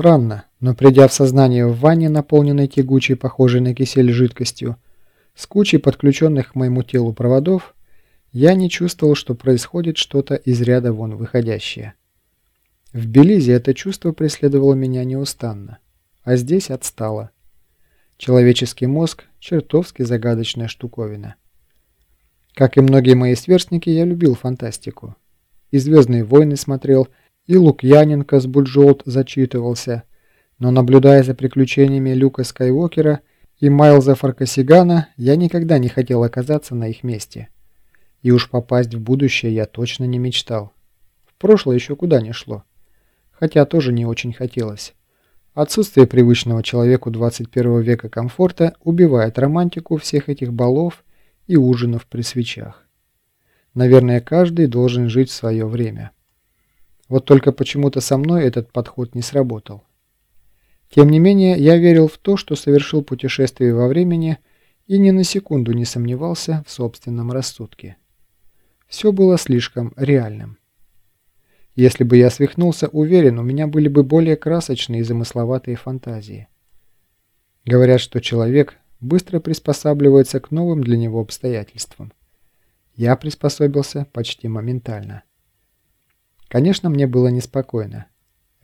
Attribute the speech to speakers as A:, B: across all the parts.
A: Странно, но придя в сознание в ванне, наполненной тягучей, похожей на кисель жидкостью, с кучей подключенных к моему телу проводов, я не чувствовал, что происходит что-то из ряда вон выходящее. В Белизе это чувство преследовало меня неустанно, а здесь отстало. Человеческий мозг – чертовски загадочная штуковина. Как и многие мои сверстники, я любил фантастику. И «Звездные войны» смотрел, и Лукьяненко с Буджолт зачитывался, но наблюдая за приключениями Люка Скайуокера и Майлза Фаркасигана, я никогда не хотел оказаться на их месте. И уж попасть в будущее я точно не мечтал. В прошлое еще куда не шло. Хотя тоже не очень хотелось. Отсутствие привычного человеку 21 века комфорта убивает романтику всех этих балов и ужинов при свечах. Наверное, каждый должен жить в свое время. Вот только почему-то со мной этот подход не сработал. Тем не менее, я верил в то, что совершил путешествие во времени и ни на секунду не сомневался в собственном рассудке. Все было слишком реальным. Если бы я свихнулся, уверен, у меня были бы более красочные и замысловатые фантазии. Говорят, что человек быстро приспосабливается к новым для него обстоятельствам. Я приспособился почти моментально. Конечно, мне было неспокойно.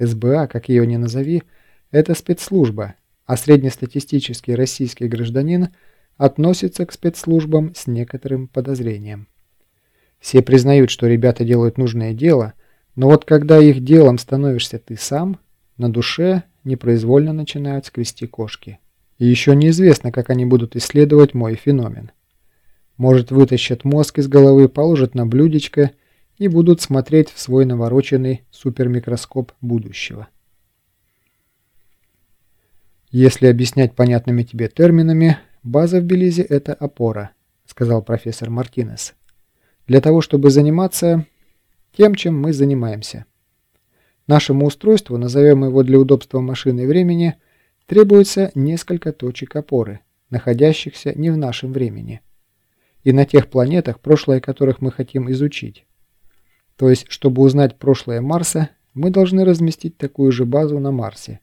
A: СБА, как ее ни назови, это спецслужба, а среднестатистический российский гражданин относится к спецслужбам с некоторым подозрением. Все признают, что ребята делают нужное дело, но вот когда их делом становишься ты сам, на душе непроизвольно начинают скрести кошки. И еще неизвестно, как они будут исследовать мой феномен. Может, вытащат мозг из головы, положат на блюдечко – и будут смотреть в свой навороченный супермикроскоп будущего. Если объяснять понятными тебе терминами, база в Белизе – это опора, сказал профессор Мартинес. Для того, чтобы заниматься тем, чем мы занимаемся. Нашему устройству, назовем его для удобства машины времени, требуется несколько точек опоры, находящихся не в нашем времени, и на тех планетах, прошлое которых мы хотим изучить. То есть, чтобы узнать прошлое Марса, мы должны разместить такую же базу на Марсе.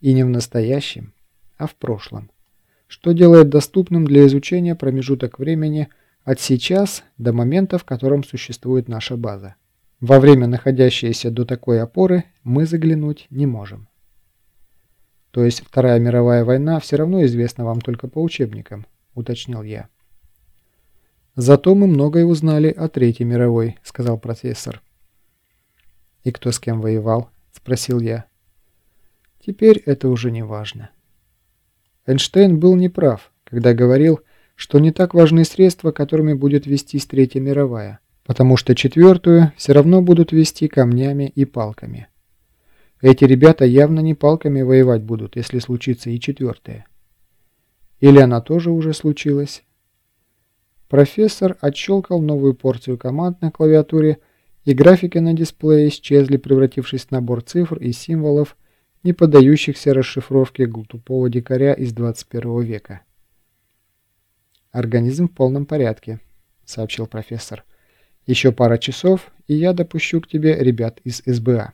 A: И не в настоящем, а в прошлом. Что делает доступным для изучения промежуток времени от сейчас до момента, в котором существует наша база. Во время, находящееся до такой опоры, мы заглянуть не можем. То есть Вторая мировая война все равно известна вам только по учебникам, уточнил я. «Зато мы многое узнали о Третьей мировой», — сказал профессор. «И кто с кем воевал?» — спросил я. «Теперь это уже не важно». Эйнштейн был неправ, когда говорил, что не так важны средства, которыми будет вестись Третья мировая, потому что четвертую все равно будут вести камнями и палками. Эти ребята явно не палками воевать будут, если случится и четвертая. Или она тоже уже случилась, Профессор отщелкал новую порцию команд на клавиатуре, и графики на дисплее исчезли, превратившись в набор цифр и символов, не поддающихся расшифровке глупого дикаря из 21 века. «Организм в полном порядке», — сообщил профессор. «Еще пара часов, и я допущу к тебе ребят из СБА».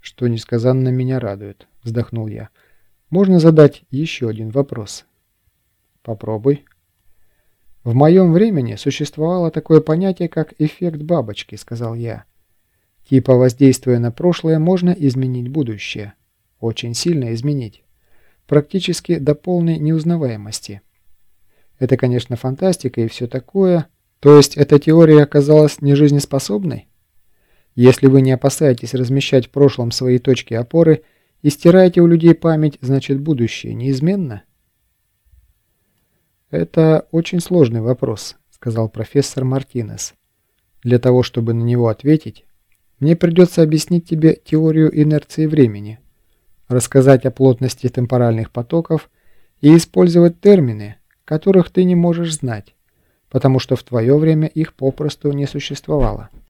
A: «Что несказанно меня радует», — вздохнул я. «Можно задать еще один вопрос?» «Попробуй», «В моем времени существовало такое понятие, как эффект бабочки», — сказал я. «Типа воздействуя на прошлое, можно изменить будущее. Очень сильно изменить. Практически до полной неузнаваемости. Это, конечно, фантастика и все такое. То есть эта теория оказалась нежизнеспособной? Если вы не опасаетесь размещать в прошлом свои точки опоры и стираете у людей память, значит будущее неизменно?» «Это очень сложный вопрос», — сказал профессор Мартинес. «Для того, чтобы на него ответить, мне придется объяснить тебе теорию инерции времени, рассказать о плотности темпоральных потоков и использовать термины, которых ты не можешь знать, потому что в твое время их попросту не существовало».